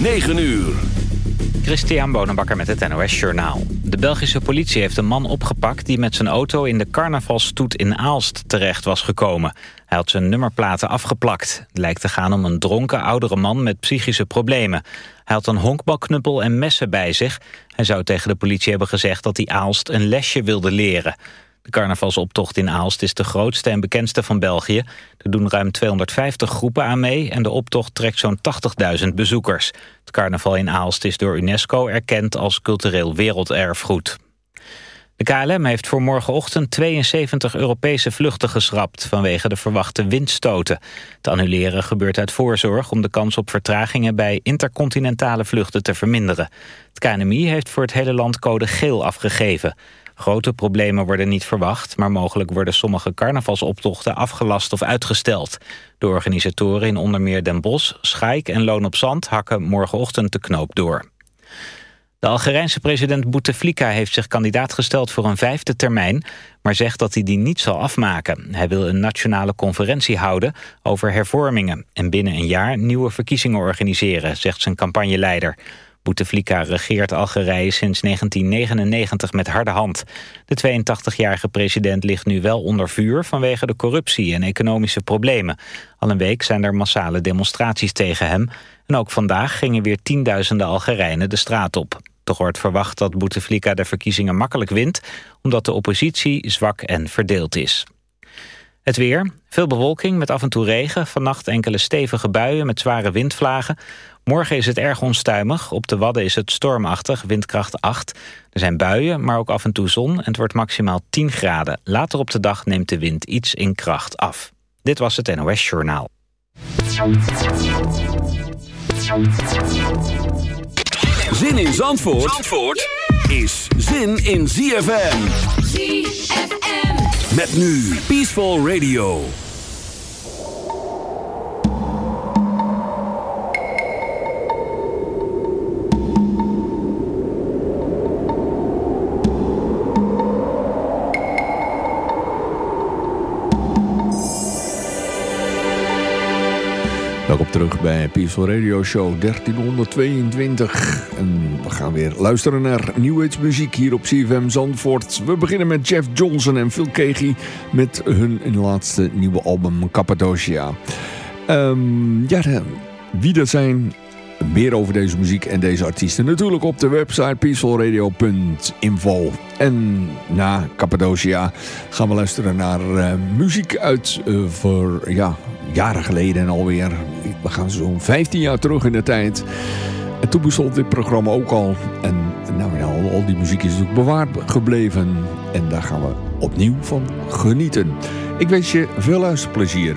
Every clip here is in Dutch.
9 uur. Christian Bonenbakker met het NOS Journaal. De Belgische politie heeft een man opgepakt... die met zijn auto in de carnavalstoet in Aalst terecht was gekomen. Hij had zijn nummerplaten afgeplakt. Het lijkt te gaan om een dronken oudere man met psychische problemen. Hij had een honkbalknuppel en messen bij zich. Hij zou tegen de politie hebben gezegd dat hij Aalst een lesje wilde leren. De carnavalsoptocht in Aalst is de grootste en bekendste van België. Er doen ruim 250 groepen aan mee en de optocht trekt zo'n 80.000 bezoekers. Het carnaval in Aalst is door UNESCO erkend als cultureel werelderfgoed. De KLM heeft voor morgenochtend 72 Europese vluchten geschrapt... vanwege de verwachte windstoten. Het annuleren gebeurt uit voorzorg om de kans op vertragingen... bij intercontinentale vluchten te verminderen. Het KNMI heeft voor het hele land code geel afgegeven. Grote problemen worden niet verwacht... maar mogelijk worden sommige carnavalsoptochten afgelast of uitgesteld. De organisatoren in onder meer Den Bosch, Schaik en Loon op Zand... hakken morgenochtend de knoop door. De Algerijnse president Bouteflika heeft zich kandidaat gesteld voor een vijfde termijn, maar zegt dat hij die niet zal afmaken. Hij wil een nationale conferentie houden over hervormingen en binnen een jaar nieuwe verkiezingen organiseren, zegt zijn campagneleider. Bouteflika regeert Algerije sinds 1999 met harde hand. De 82-jarige president ligt nu wel onder vuur vanwege de corruptie en economische problemen. Al een week zijn er massale demonstraties tegen hem. En ook vandaag gingen weer tienduizenden Algerijnen de straat op. Toch wordt verwacht dat Bouteflika de verkiezingen makkelijk wint... omdat de oppositie zwak en verdeeld is. Het weer. Veel bewolking met af en toe regen. Vannacht enkele stevige buien met zware windvlagen. Morgen is het erg onstuimig. Op de Wadden is het stormachtig, windkracht 8. Er zijn buien, maar ook af en toe zon. En het wordt maximaal 10 graden. Later op de dag neemt de wind iets in kracht af. Dit was het NOS Journaal. Zin in Zandvoort, Zandvoort is zin in ZFM. ZFM. Met nu Peaceful Radio. Welkom terug bij Peaceful Radio Show 1322. En we gaan weer luisteren naar New Age muziek hier op CFM Zandvoort. We beginnen met Jeff Johnson en Phil Keaggy met hun laatste nieuwe album Cappadocia. Um, ja, wie dat zijn, meer over deze muziek en deze artiesten natuurlijk op de website peacefulradio.info. En na Cappadocia gaan we luisteren naar uh, muziek uit uh, voor ja, jaren geleden alweer. We gaan zo'n 15 jaar terug in de tijd. En toen bestond dit programma ook al. En nou al, al die muziek is natuurlijk bewaard gebleven. En daar gaan we opnieuw van genieten. Ik wens je veel luisterplezier.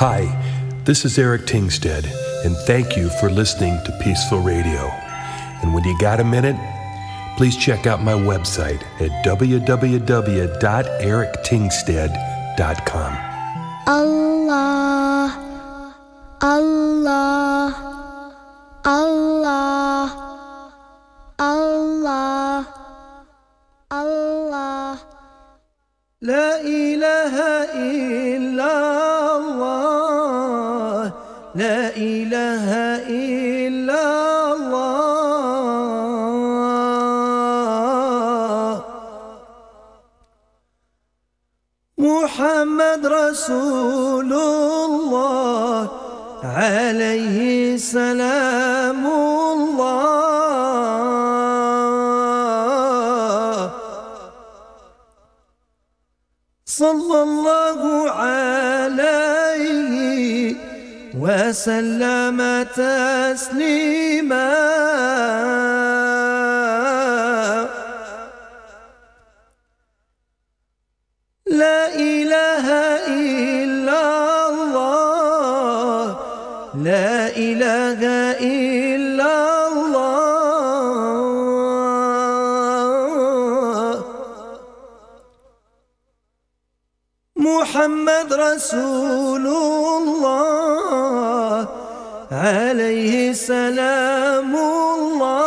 Hi, this is Eric Tingstead, and thank you for listening to Peaceful Radio. And when you got a minute, please check out my website at www.erictingstead.com. Allah, Allah, Allah, Allah, Allah. La ilaha illallah. رسول الله عليه سلام الله صلى الله عليه وسلم تسليما لا إله محمد رسول الله عليه سلام الله.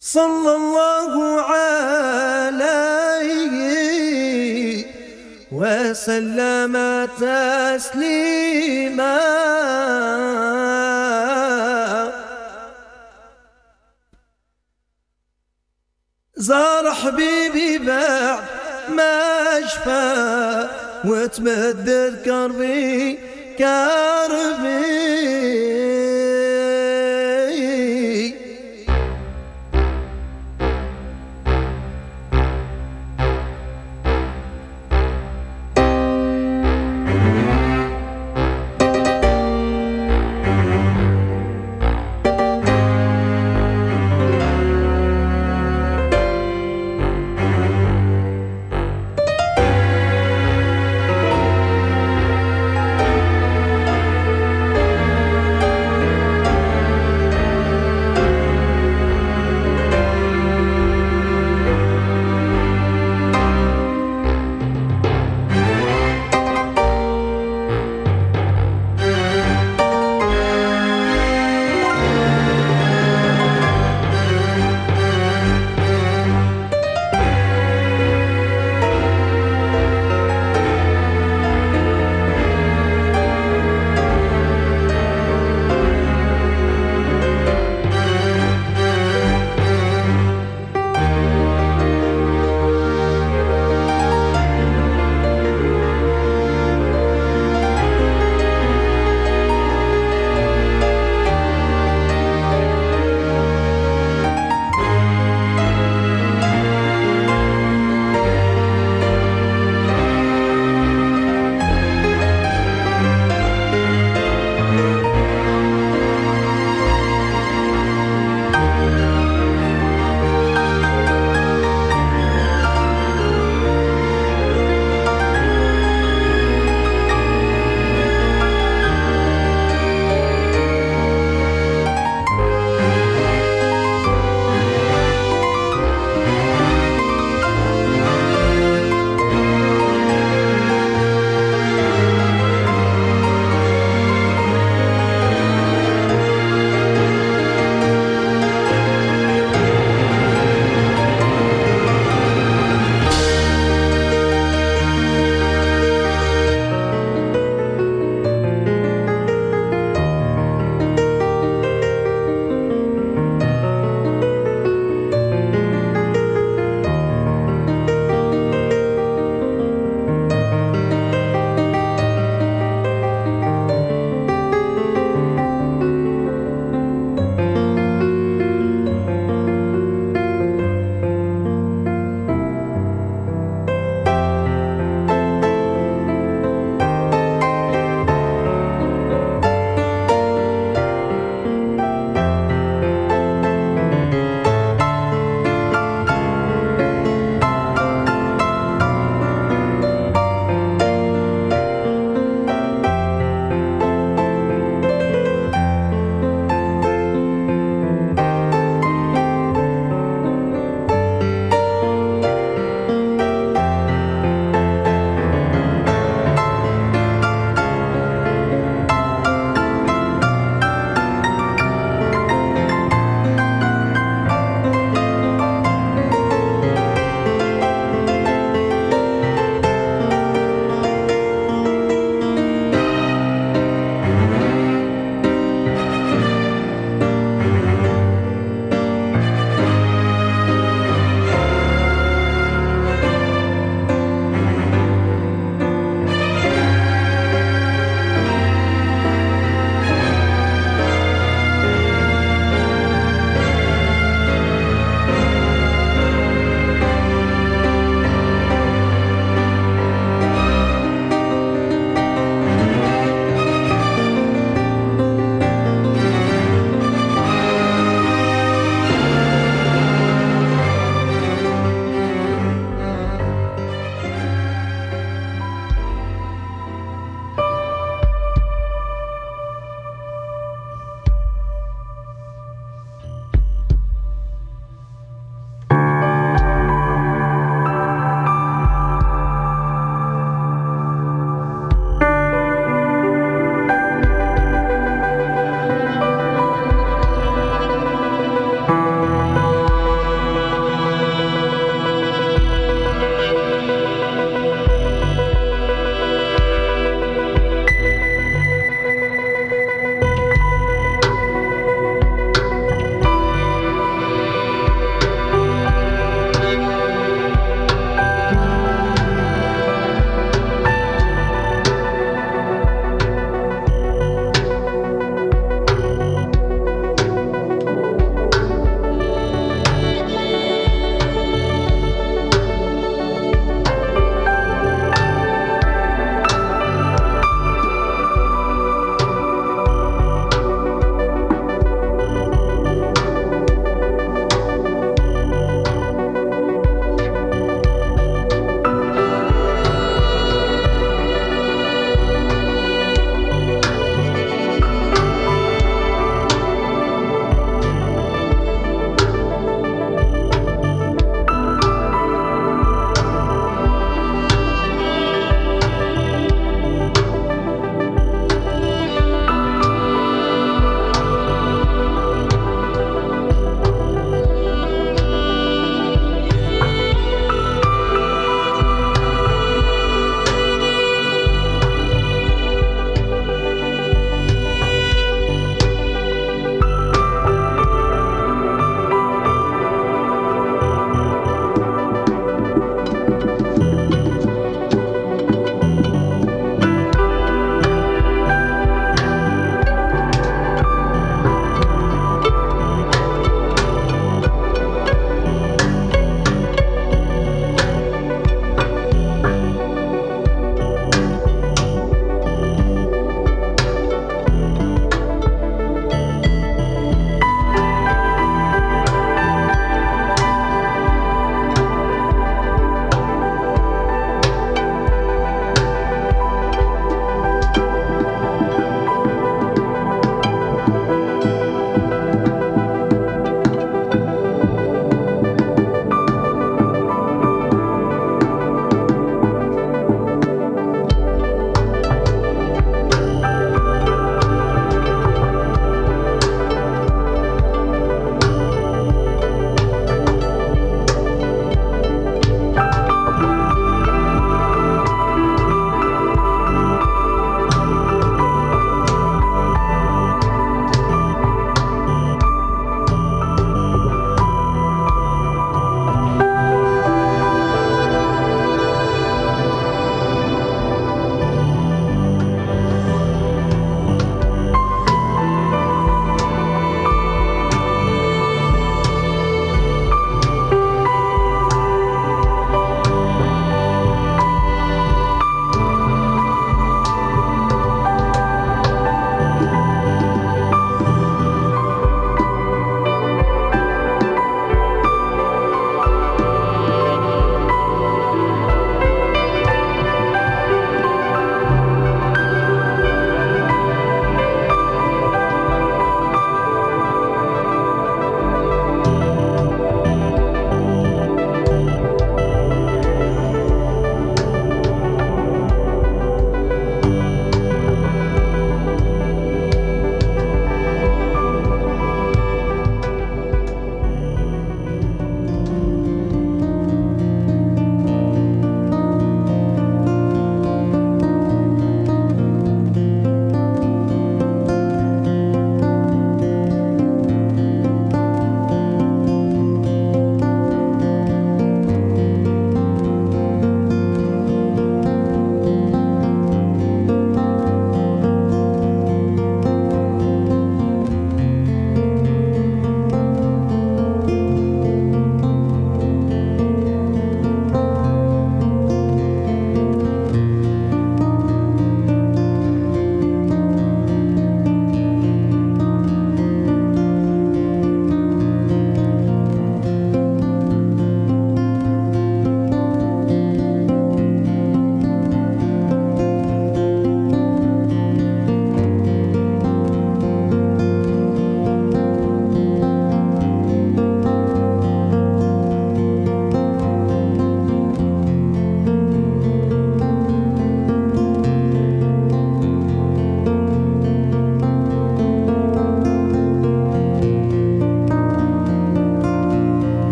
صلى الله عليه وسلم تسليما. زار حبيبي بعد ما شفى وتمدد كربي كربي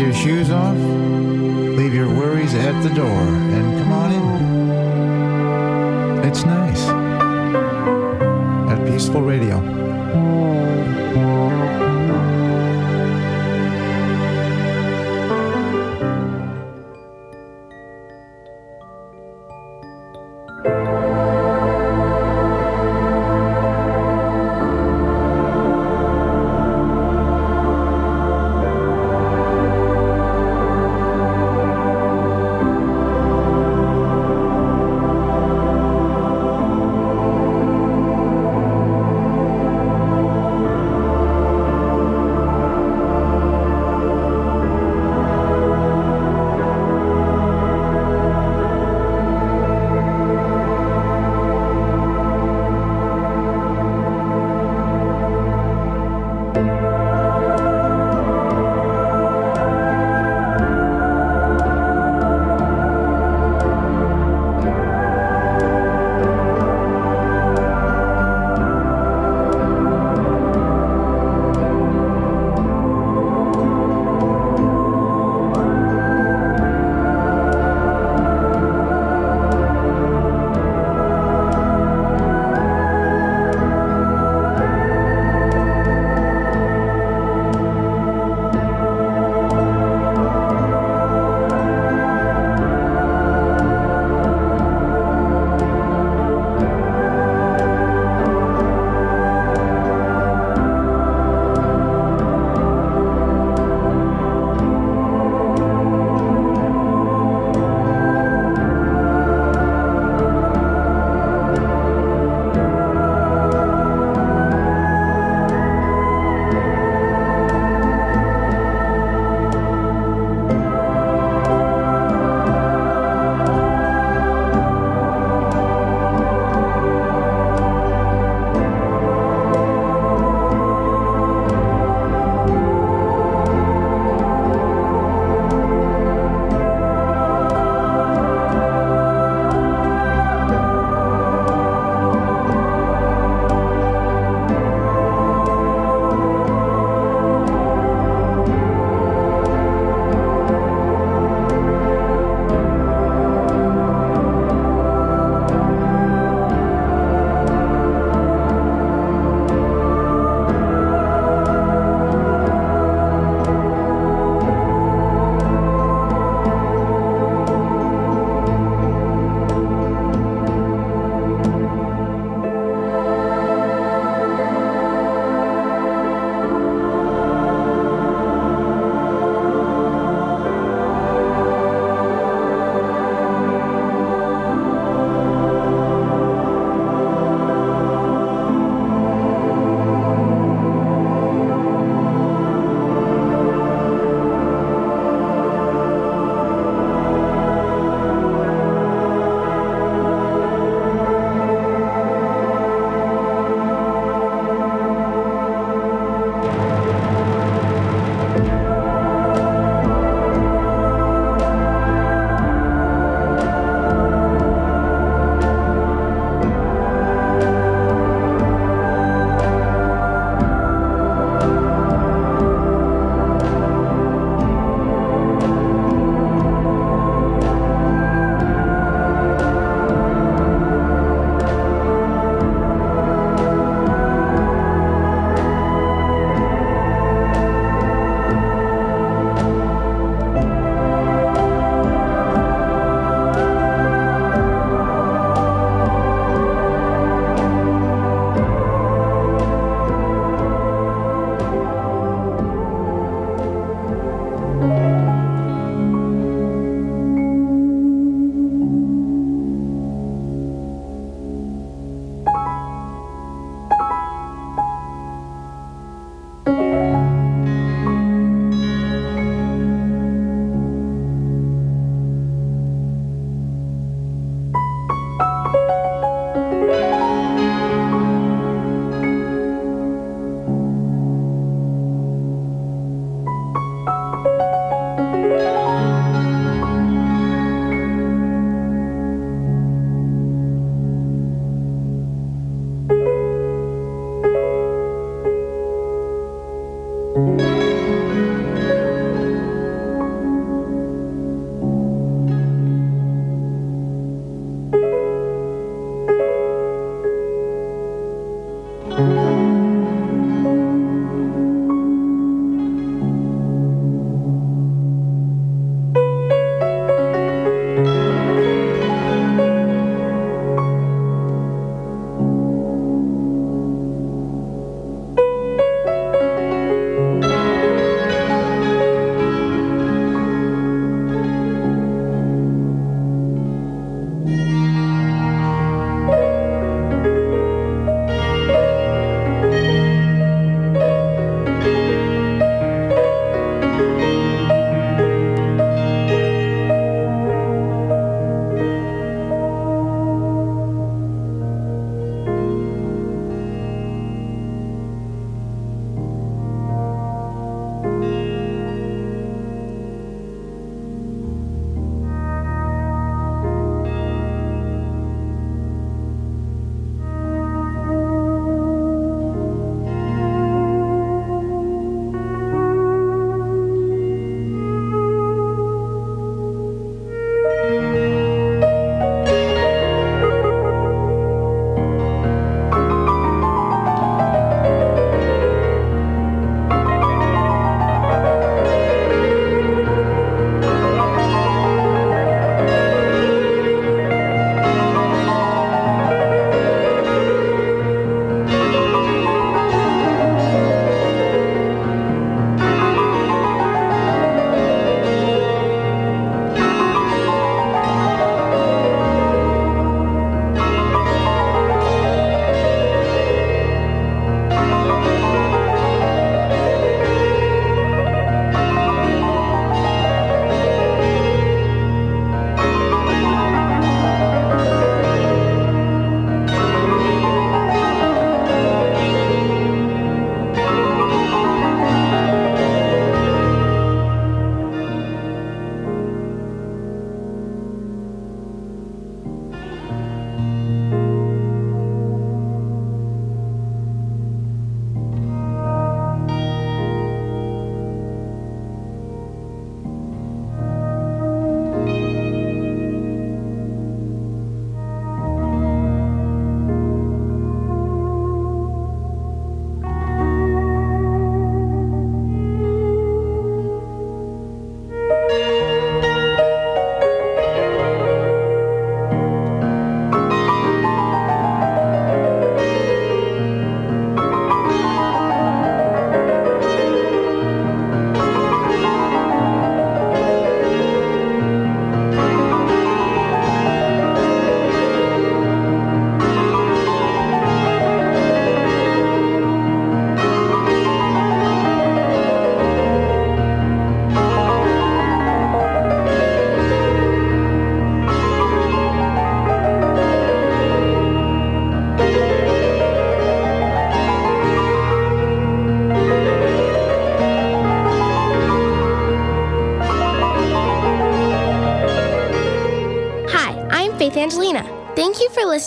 your shoes off, leave your worries at the door, and come on in. It's nice. At Peaceful Radio.